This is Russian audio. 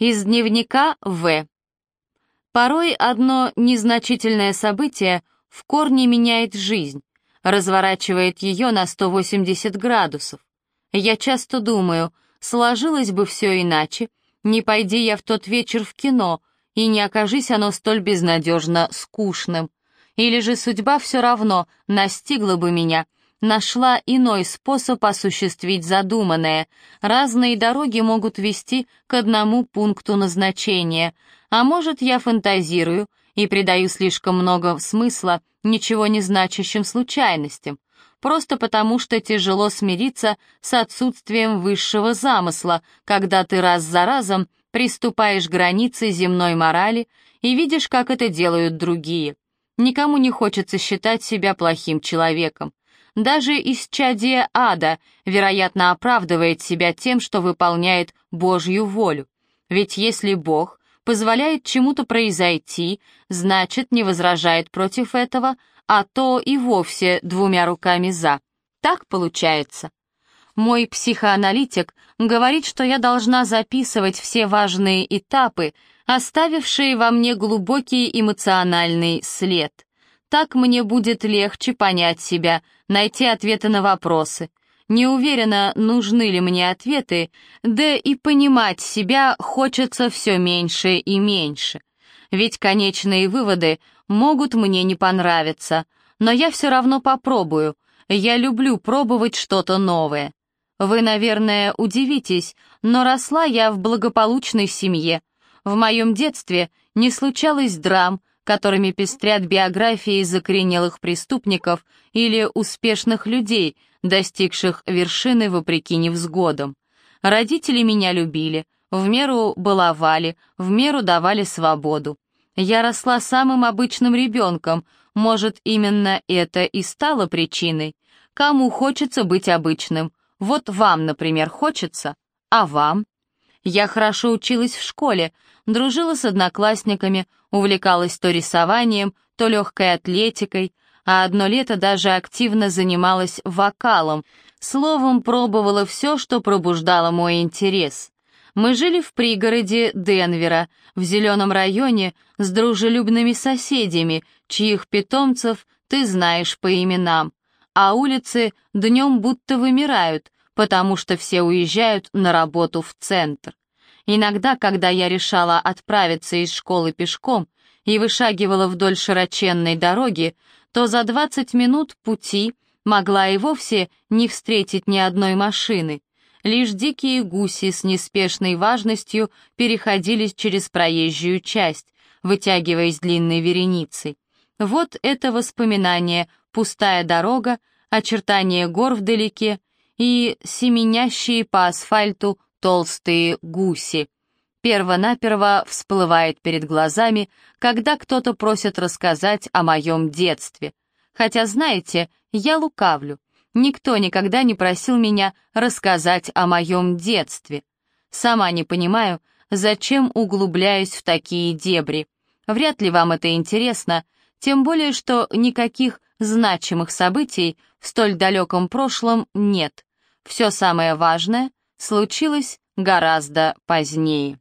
Из дневника В. Порой одно незначительное событие в корне меняет жизнь, разворачивает ее на 180 градусов. Я часто думаю, сложилось бы все иначе, не пойди я в тот вечер в кино, и не окажись оно столь безнадежно скучным. Или же судьба все равно настигла бы меня, нашла иной способ осуществить задуманное. Разные дороги могут вести к одному пункту назначения. А может, я фантазирую и придаю слишком много смысла ничего не значащим случайностям, просто потому что тяжело смириться с отсутствием высшего замысла, когда ты раз за разом приступаешь к границе земной морали и видишь, как это делают другие. Никому не хочется считать себя плохим человеком. Даже исчадие ада, вероятно, оправдывает себя тем, что выполняет Божью волю. Ведь если Бог позволяет чему-то произойти, значит, не возражает против этого, а то и вовсе двумя руками «за». Так получается. Мой психоаналитик говорит, что я должна записывать все важные этапы, оставившие во мне глубокий эмоциональный след. Так мне будет легче понять себя, найти ответы на вопросы. Не уверена, нужны ли мне ответы, да и понимать себя хочется все меньше и меньше. Ведь конечные выводы могут мне не понравиться, но я все равно попробую. Я люблю пробовать что-то новое. Вы, наверное, удивитесь, но росла я в благополучной семье. В моем детстве не случалось драм, которыми пестрят биографии закоренелых преступников или успешных людей, достигших вершины вопреки невзгодам. Родители меня любили, в меру баловали, в меру давали свободу. Я росла самым обычным ребенком, может, именно это и стало причиной. Кому хочется быть обычным? Вот вам, например, хочется, а вам? Я хорошо училась в школе, дружила с одноклассниками, увлекалась то рисованием, то легкой атлетикой, а одно лето даже активно занималась вокалом, словом, пробовала все, что пробуждало мой интерес. Мы жили в пригороде Денвера, в зеленом районе, с дружелюбными соседями, чьих питомцев ты знаешь по именам, а улицы днем будто вымирают, потому что все уезжают на работу в центр. Иногда, когда я решала отправиться из школы пешком и вышагивала вдоль широченной дороги, то за 20 минут пути могла и вовсе не встретить ни одной машины. Лишь дикие гуси с неспешной важностью переходили через проезжую часть, вытягиваясь длинной вереницей. Вот это воспоминание, пустая дорога, очертания гор вдалеке и семенящие по асфальту толстые гуси. Первонаперво всплывает перед глазами, когда кто-то просит рассказать о моем детстве. Хотя, знаете, я лукавлю. Никто никогда не просил меня рассказать о моем детстве. Сама не понимаю, зачем углубляюсь в такие дебри. Вряд ли вам это интересно, тем более, что никаких значимых событий в столь далеком прошлом нет. Все самое важное случилось гораздо позднее.